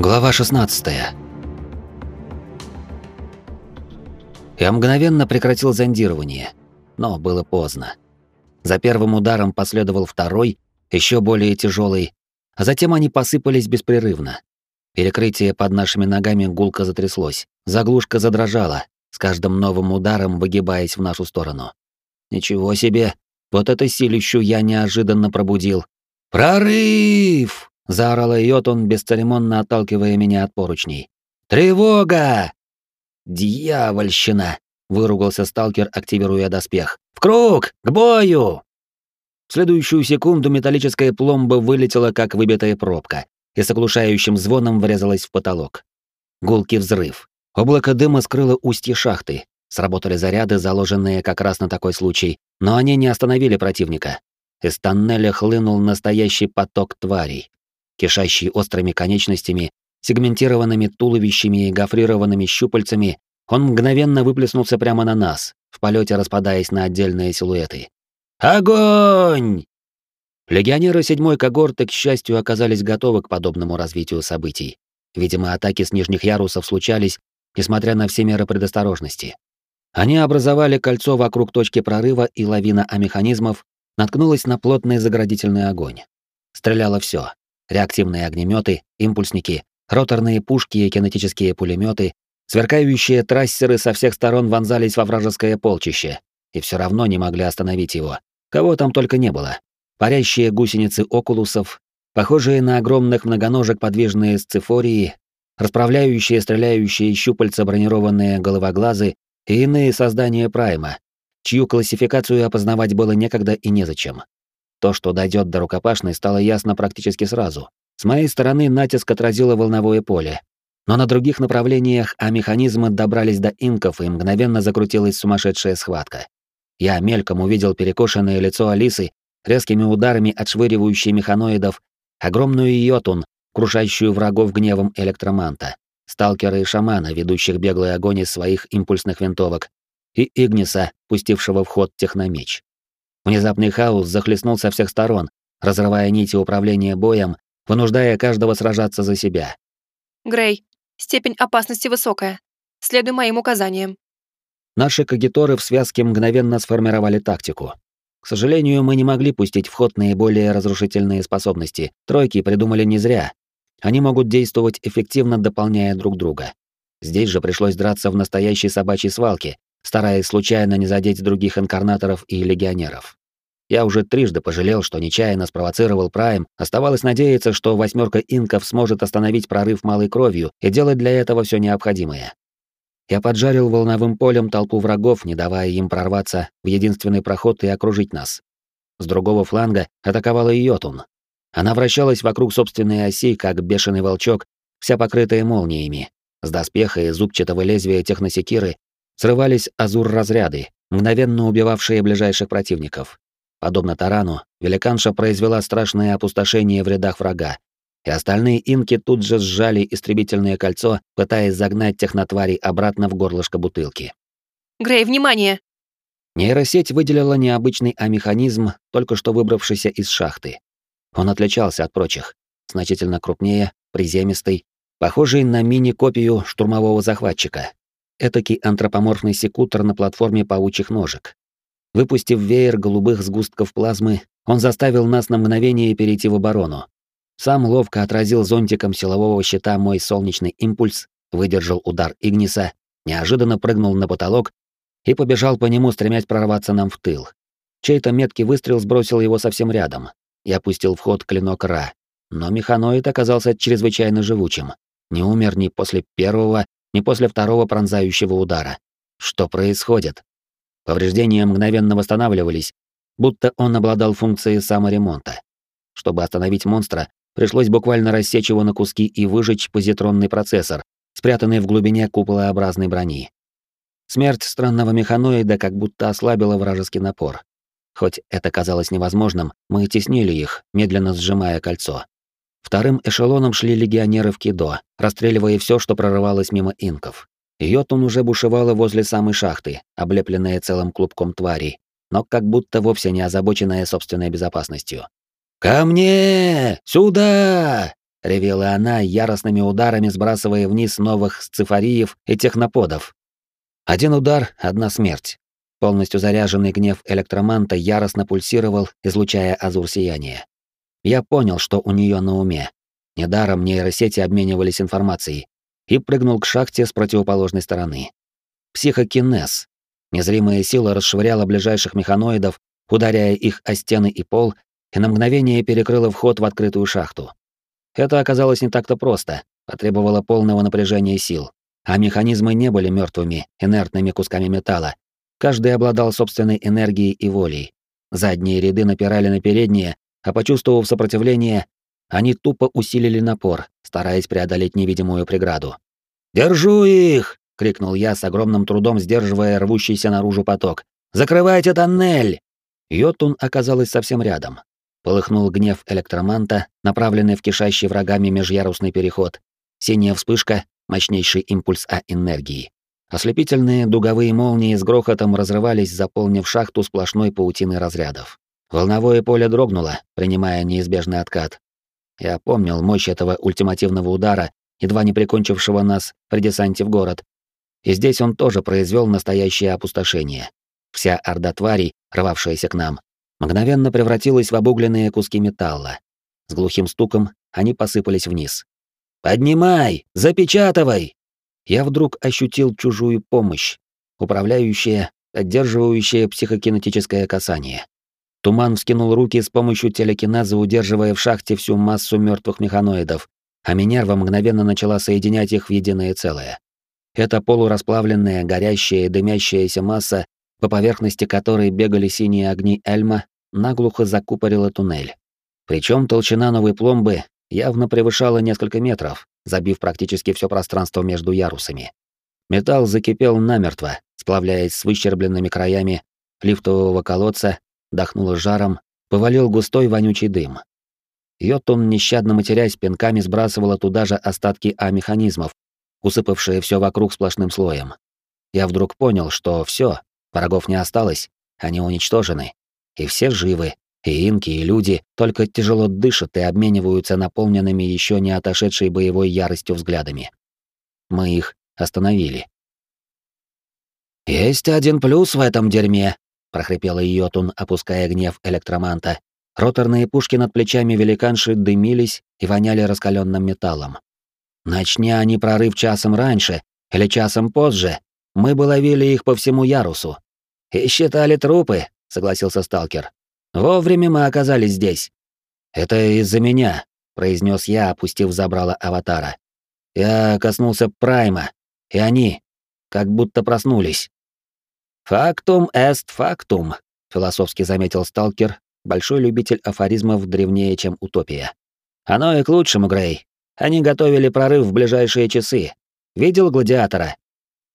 Глава 16. Я мгновенно прекратил зондирование, но было поздно. За первым ударом последовал второй, еще более тяжелый, а затем они посыпались беспрерывно. Перекрытие под нашими ногами гулко затряслось, заглушка задрожала, с каждым новым ударом выгибаясь в нашу сторону. Ничего себе, вот это силищу я неожиданно пробудил. «Прорыв!» Заорал Йотун, бесцеремонно отталкивая меня от поручней. «Тревога!» «Дьявольщина!» — выругался сталкер, активируя доспех. «В круг! К бою!» В следующую секунду металлическая пломба вылетела, как выбитая пробка, и с оглушающим звоном врезалась в потолок. Гулкий взрыв. Облако дыма скрыло устье шахты. Сработали заряды, заложенные как раз на такой случай, но они не остановили противника. Из тоннеля хлынул настоящий поток тварей кишащий острыми конечностями, сегментированными туловищами и гофрированными щупальцами, он мгновенно выплеснулся прямо на нас, в полете распадаясь на отдельные силуэты. «Огонь!» Легионеры седьмой когорты, к счастью, оказались готовы к подобному развитию событий. Видимо, атаки с нижних ярусов случались, несмотря на все меры предосторожности. Они образовали кольцо вокруг точки прорыва, и лавина механизмов наткнулась на плотный заградительный огонь. Стреляло все: реактивные огнеметы, импульсники, роторные пушки и кинетические пулеметы, сверкающие трассеры со всех сторон вонзались во вражеское полчище, и все равно не могли остановить его. Кого там только не было. Парящие гусеницы окулусов, похожие на огромных многоножек подвижные сцифории, расправляющие стреляющие щупальца бронированные головоглазы и иные создания Прайма, чью классификацию опознавать было некогда и незачем. То, что дойдет до рукопашной, стало ясно практически сразу. С моей стороны натиск отразило волновое поле. Но на других направлениях а механизмы добрались до инков, и мгновенно закрутилась сумасшедшая схватка. Я мельком увидел перекошенное лицо Алисы, резкими ударами отшвыривающей механоидов, огромную йотун, крушающую врагов гневом электроманта, сталкера и шамана, ведущих беглый огонь из своих импульсных винтовок, и Игниса, пустившего в ход техномеч. Внезапный хаос захлестнул со всех сторон, разрывая нити управления боем, вынуждая каждого сражаться за себя. «Грей, степень опасности высокая. Следуй моим указаниям». Наши кагиторы в связке мгновенно сформировали тактику. К сожалению, мы не могли пустить в ход наиболее разрушительные способности. Тройки придумали не зря. Они могут действовать эффективно, дополняя друг друга. Здесь же пришлось драться в настоящей собачьей свалке, стараясь случайно не задеть других инкарнаторов и легионеров. Я уже трижды пожалел, что нечаянно спровоцировал Прайм, оставалось надеяться, что восьмерка инков сможет остановить прорыв малой кровью и делать для этого все необходимое. Я поджарил волновым полем толпу врагов, не давая им прорваться в единственный проход и окружить нас. С другого фланга атаковала Йотун. Она вращалась вокруг собственной оси, как бешеный волчок, вся покрытая молниями. С доспеха и зубчатого лезвия техносекиры срывались азур-разряды, мгновенно убивавшие ближайших противников. Подобно тарану, великанша произвела страшное опустошение в рядах врага, и остальные инки тут же сжали истребительное кольцо, пытаясь загнать технотварей обратно в горлышко бутылки. «Грей, внимание!» Нейросеть выделила необычный А-механизм, только что выбравшийся из шахты. Он отличался от прочих, значительно крупнее, приземистый, похожий на мини-копию штурмового захватчика, этакий антропоморфный секутор на платформе паучьих ножек. Выпустив веер голубых сгустков плазмы, он заставил нас на мгновение перейти в оборону. Сам ловко отразил зонтиком силового щита мой солнечный импульс, выдержал удар Игниса, неожиданно прыгнул на потолок и побежал по нему, стремясь прорваться нам в тыл. Чей-то меткий выстрел сбросил его совсем рядом. Я пустил в ход клинок Ра, но механоид оказался чрезвычайно живучим. Не умер ни после первого, ни после второго пронзающего удара. Что происходит? Повреждения мгновенно восстанавливались, будто он обладал функцией саморемонта. Чтобы остановить монстра, пришлось буквально рассечь его на куски и выжечь позитронный процессор, спрятанный в глубине куполообразной брони. Смерть странного механоида как будто ослабила вражеский напор. Хоть это казалось невозможным, мы теснили их, медленно сжимая кольцо. Вторым эшелоном шли легионеры в Кидо, расстреливая все, что прорывалось мимо инков. Йотун уже бушевала возле самой шахты, облепленная целым клубком тварей, но как будто вовсе не озабоченная собственной безопасностью. «Ко мне! Сюда!» — ревела она, яростными ударами сбрасывая вниз новых сцифариев и техноподов. Один удар — одна смерть. Полностью заряженный гнев электроманта яростно пульсировал, излучая азур сияния. Я понял, что у нее на уме. Недаром нейросети обменивались информацией. И прыгнул к шахте с противоположной стороны. Психокинез. Незримая сила расшвыряла ближайших механоидов, ударяя их о стены и пол, и на мгновение перекрыла вход в открытую шахту. Это оказалось не так-то просто, потребовало полного напряжения сил. А механизмы не были мертвыми, инертными кусками металла. Каждый обладал собственной энергией и волей. Задние ряды напирали на передние, а почувствовав сопротивление, они тупо усилили напор, стараясь преодолеть невидимую преграду. «Держу их!» — крикнул я с огромным трудом, сдерживая рвущийся наружу поток. «Закрывайте тоннель!» Йотун оказалась совсем рядом. Полыхнул гнев электроманта, направленный в кишащий врагами межярусный переход. Синяя вспышка, мощнейший импульс А-энергии. Ослепительные дуговые молнии с грохотом разрывались, заполнив шахту сплошной паутиной разрядов. Волновое поле дрогнуло, принимая неизбежный откат. Я помнил мощь этого ультимативного удара, едва не прикончившего нас при десанте в город. И здесь он тоже произвел настоящее опустошение. Вся орда тварей, рвавшаяся к нам, мгновенно превратилась в обугленные куски металла. С глухим стуком они посыпались вниз. «Поднимай! Запечатывай!» Я вдруг ощутил чужую помощь, управляющая, поддерживающая психокинетическое касание. Туман вскинул руки с помощью телекинеза, удерживая в шахте всю массу мертвых механоидов, а Минерва мгновенно начала соединять их в единое целое. Эта полурасплавленная, горящая и дымящаяся масса по поверхности которой бегали синие огни Эльма, наглухо закупорила туннель. Причем толщина новой пломбы явно превышала несколько метров, забив практически все пространство между ярусами. Металл закипел намертво, сплавляясь с выщербленными краями лифтового колодца, дохнуло жаром, повалил густой вонючий дым. Йотун, нещадно матерясь, пинками сбрасывала туда же остатки А-механизмов, усыпавшие все вокруг сплошным слоем. Я вдруг понял, что все, Врагов не осталось, они уничтожены. И все живы, и инки, и люди, только тяжело дышат и обмениваются наполненными еще не отошедшей боевой яростью взглядами. Мы их остановили. «Есть один плюс в этом дерьме», — прохрипела Йотун, опуская гнев электроманта. Роторные пушки над плечами великанши дымились и воняли раскаленным металлом. Начни они прорыв часом раньше или часом позже, мы бы ловили их по всему ярусу. И считали трупы, согласился сталкер. Вовремя мы оказались здесь. Это из-за меня, произнес я, опустив забрало аватара. Я коснулся прайма, и они как будто проснулись. Фактум эст фактум, философски заметил сталкер, большой любитель афоризмов древнее, чем утопия. Оно и к лучшему, Грей. Они готовили прорыв в ближайшие часы. Видел гладиатора?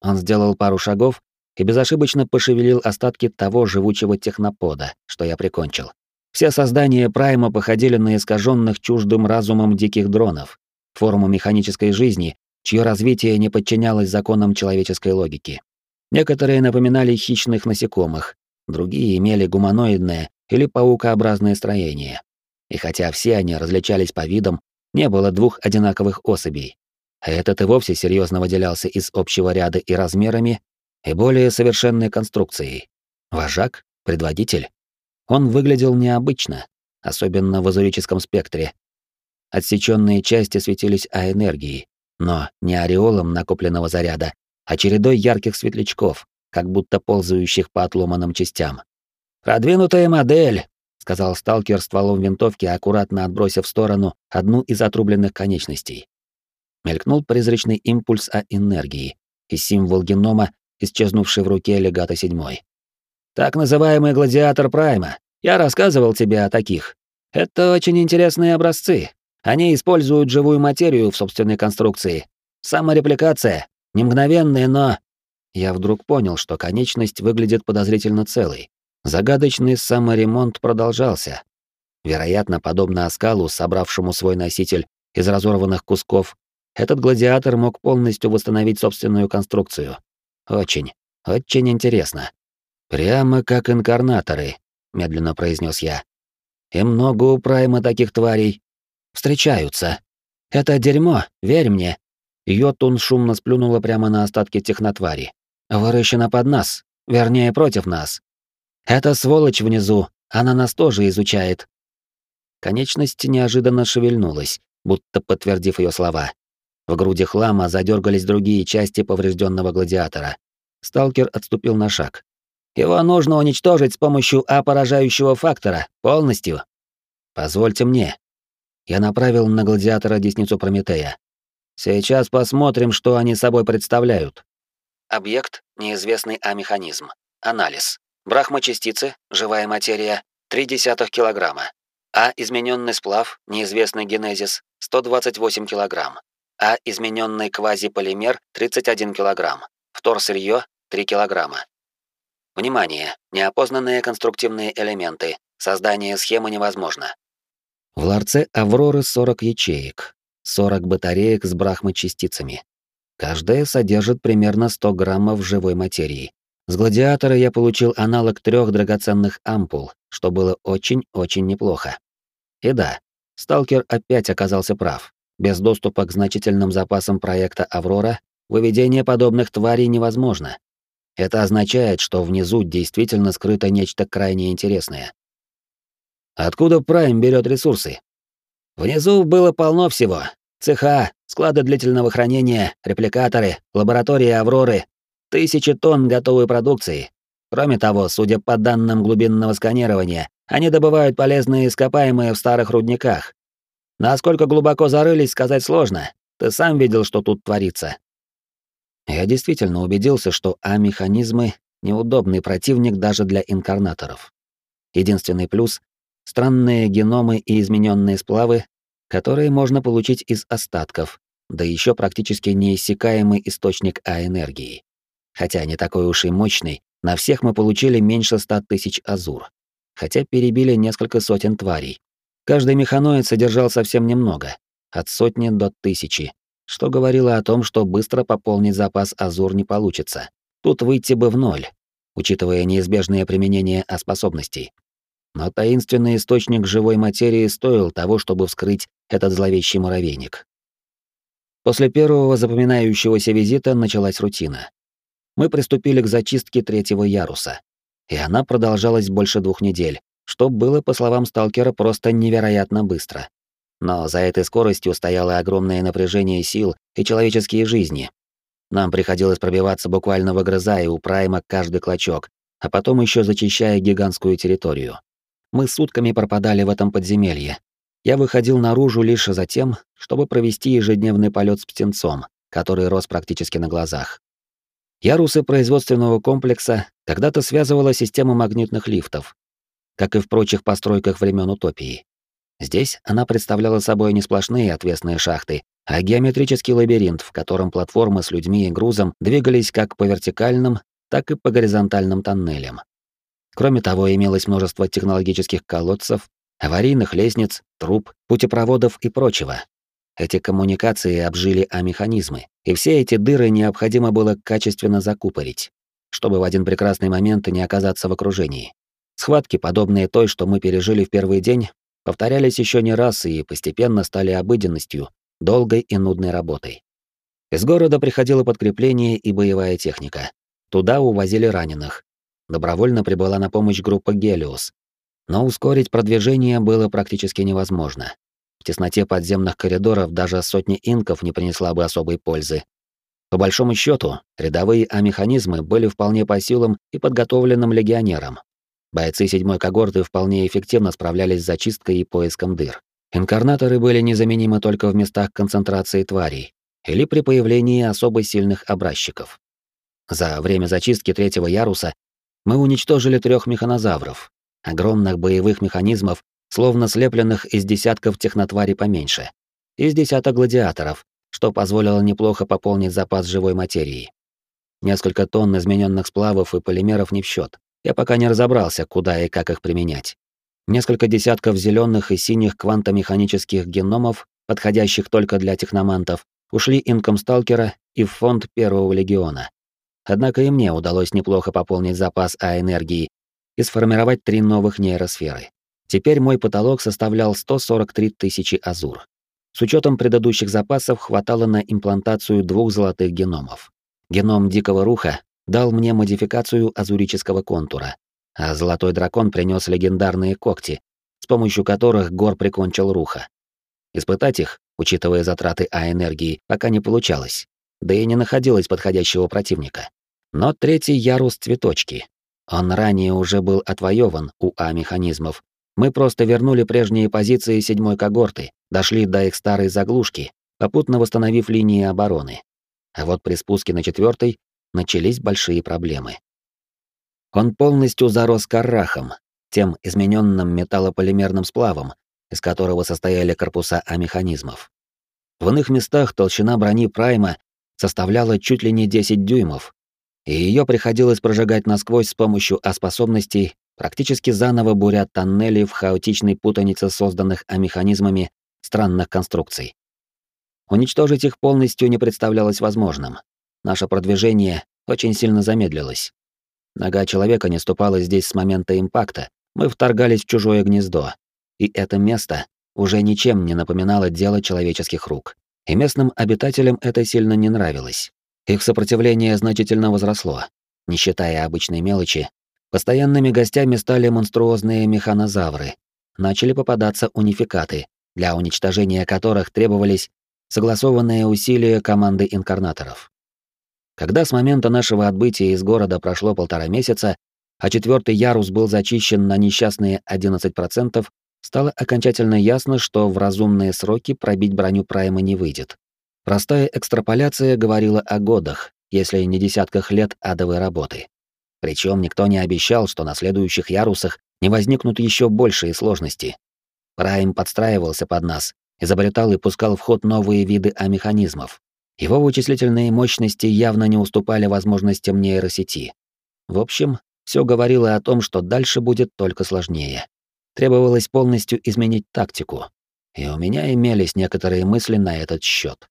Он сделал пару шагов и безошибочно пошевелил остатки того живучего технопода, что я прикончил. Все создания Прайма походили на искаженных чуждым разумом диких дронов, форму механической жизни, чье развитие не подчинялось законам человеческой логики. Некоторые напоминали хищных насекомых, другие имели гуманоидное или паукообразное строение. И хотя все они различались по видам, не было двух одинаковых особей, а этот и вовсе серьезно выделялся из общего ряда и размерами, и более совершенной конструкцией. Вожак? Предводитель? Он выглядел необычно, особенно в азурическом спектре. Отсеченные части светились А-энергией, но не ореолом накопленного заряда, а чередой ярких светлячков, как будто ползающих по отломанным частям. «Продвинутая модель», — сказал сталкер стволом винтовки, аккуратно отбросив в сторону одну из отрубленных конечностей мелькнул призрачный импульс о энергии и символ генома, исчезнувший в руке легата седьмой. Так называемый гладиатор Прайма. Я рассказывал тебе о таких. Это очень интересные образцы. Они используют живую материю в собственной конструкции. Саморепликация, не мгновенная, но... Я вдруг понял, что конечность выглядит подозрительно целой. Загадочный саморемонт продолжался. Вероятно, подобно оскалу, собравшему свой носитель из разорванных кусков этот гладиатор мог полностью восстановить собственную конструкцию. Очень, очень интересно. Прямо как инкарнаторы, медленно произнес я. И много у Прайма таких тварей. Встречаются. Это дерьмо, верь мне. Йотун шумно сплюнула прямо на остатки технотвари. Выращена под нас, вернее, против нас. Эта сволочь внизу, она нас тоже изучает. Конечность неожиданно шевельнулась, будто подтвердив ее слова. В груди хлама задергались другие части поврежденного гладиатора. Сталкер отступил на шаг. Его нужно уничтожить с помощью А-поражающего фактора, полностью. Позвольте мне. Я направил на гладиатора десницу Прометея. Сейчас посмотрим, что они собой представляют. Объект — неизвестный А-механизм. Анализ. Брахмачастицы, живая материя, 0,3 килограмма. А измененный сплав, неизвестный генезис, 128 килограмм. А измененный квазиполимер 31 килограмм. Вторсырье 3 килограмма. Внимание! Неопознанные конструктивные элементы. Создание схемы невозможно. В ларце Авроры 40 ячеек. 40 батареек с брахмачастицами. Каждая содержит примерно 100 граммов живой материи. С гладиатора я получил аналог трех драгоценных ампул, что было очень-очень неплохо. И да, сталкер опять оказался прав. Без доступа к значительным запасам проекта «Аврора» выведение подобных тварей невозможно. Это означает, что внизу действительно скрыто нечто крайне интересное. Откуда Прайм берет ресурсы? Внизу было полно всего. Цеха, склады длительного хранения, репликаторы, лаборатории Авроры, тысячи тонн готовой продукции. Кроме того, судя по данным глубинного сканирования, они добывают полезные ископаемые в старых рудниках. Насколько глубоко зарылись, сказать сложно. Ты сам видел, что тут творится. Я действительно убедился, что А-механизмы — неудобный противник даже для инкарнаторов. Единственный плюс — странные геномы и измененные сплавы, которые можно получить из остатков, да еще практически неиссякаемый источник А-энергии. Хотя не такой уж и мощный, на всех мы получили меньше ста тысяч азур. Хотя перебили несколько сотен тварей. Каждый механоид содержал совсем немного, от сотни до тысячи, что говорило о том, что быстро пополнить запас азур не получится. Тут выйти бы в ноль, учитывая неизбежное применение А-способностей. Но таинственный источник живой материи стоил того, чтобы вскрыть этот зловещий муравейник. После первого запоминающегося визита началась рутина мы приступили к зачистке третьего яруса. И она продолжалась больше двух недель, что было, по словам сталкера, просто невероятно быстро. Но за этой скоростью стояло огромное напряжение сил и человеческие жизни. Нам приходилось пробиваться буквально выгрызая у Прайма каждый клочок, а потом еще зачищая гигантскую территорию. Мы сутками пропадали в этом подземелье. Я выходил наружу лишь за тем, чтобы провести ежедневный полет с птенцом, который рос практически на глазах. Ярусы производственного комплекса когда-то связывала система магнитных лифтов, как и в прочих постройках времен утопии. Здесь она представляла собой не сплошные отвесные шахты, а геометрический лабиринт, в котором платформы с людьми и грузом двигались как по вертикальным, так и по горизонтальным тоннелям. Кроме того, имелось множество технологических колодцев, аварийных лестниц, труб, путепроводов и прочего, эти коммуникации обжили А-механизмы, и все эти дыры необходимо было качественно закупорить, чтобы в один прекрасный момент не оказаться в окружении. Схватки, подобные той, что мы пережили в первый день, повторялись еще не раз и постепенно стали обыденностью, долгой и нудной работой. Из города приходило подкрепление и боевая техника. Туда увозили раненых. Добровольно прибыла на помощь группа Гелиос. Но ускорить продвижение было практически невозможно. В тесноте подземных коридоров даже сотни инков не принесла бы особой пользы. По большому счету, рядовые А-механизмы были вполне по силам и подготовленным легионерам. Бойцы седьмой когорты вполне эффективно справлялись с зачисткой и поиском дыр. Инкарнаторы были незаменимы только в местах концентрации тварей или при появлении особо сильных образчиков. За время зачистки третьего яруса мы уничтожили трех механозавров, огромных боевых механизмов словно слепленных из десятков технотварей поменьше, из десяток гладиаторов, что позволило неплохо пополнить запас живой материи. Несколько тонн измененных сплавов и полимеров не в счет. Я пока не разобрался, куда и как их применять. Несколько десятков зеленых и синих квантомеханических геномов, подходящих только для техномантов, ушли инком сталкера и в фонд Первого легиона. Однако и мне удалось неплохо пополнить запас А-энергии и сформировать три новых нейросферы. Теперь мой потолок составлял 143 тысячи азур. С учетом предыдущих запасов хватало на имплантацию двух золотых геномов. Геном дикого руха дал мне модификацию азурического контура, а золотой дракон принес легендарные когти, с помощью которых Гор прикончил руха. Испытать их, учитывая затраты А-энергии, пока не получалось, да и не находилось подходящего противника. Но третий ярус цветочки. Он ранее уже был отвоеван у А-механизмов. Мы просто вернули прежние позиции седьмой когорты, дошли до их старой заглушки, попутно восстановив линии обороны. А вот при спуске на четвертой начались большие проблемы. Он полностью зарос каррахом, тем измененным металлополимерным сплавом, из которого состояли корпуса А-механизмов. В иных местах толщина брони Прайма составляла чуть ли не 10 дюймов, и ее приходилось прожигать насквозь с помощью А-способностей, практически заново буря тоннели в хаотичной путанице созданных А-механизмами странных конструкций. Уничтожить их полностью не представлялось возможным. Наше продвижение очень сильно замедлилось. Нога человека не ступала здесь с момента импакта. Мы вторгались в чужое гнездо. И это место уже ничем не напоминало дело человеческих рук. И местным обитателям это сильно не нравилось. Их сопротивление значительно возросло. Не считая обычной мелочи, постоянными гостями стали монструозные механозавры. Начали попадаться унификаты, для уничтожения которых требовались согласованные усилия команды инкарнаторов. Когда с момента нашего отбытия из города прошло полтора месяца, а четвертый ярус был зачищен на несчастные 11%, стало окончательно ясно, что в разумные сроки пробить броню Прайма не выйдет. Простая экстраполяция говорила о годах, если не десятках лет адовой работы. Причем никто не обещал, что на следующих ярусах не возникнут еще большие сложности. Прайм подстраивался под нас, изобретал и пускал в ход новые виды А-механизмов, его вычислительные мощности явно не уступали возможностям нейросети. В общем, все говорило о том, что дальше будет только сложнее. Требовалось полностью изменить тактику. И у меня имелись некоторые мысли на этот счет.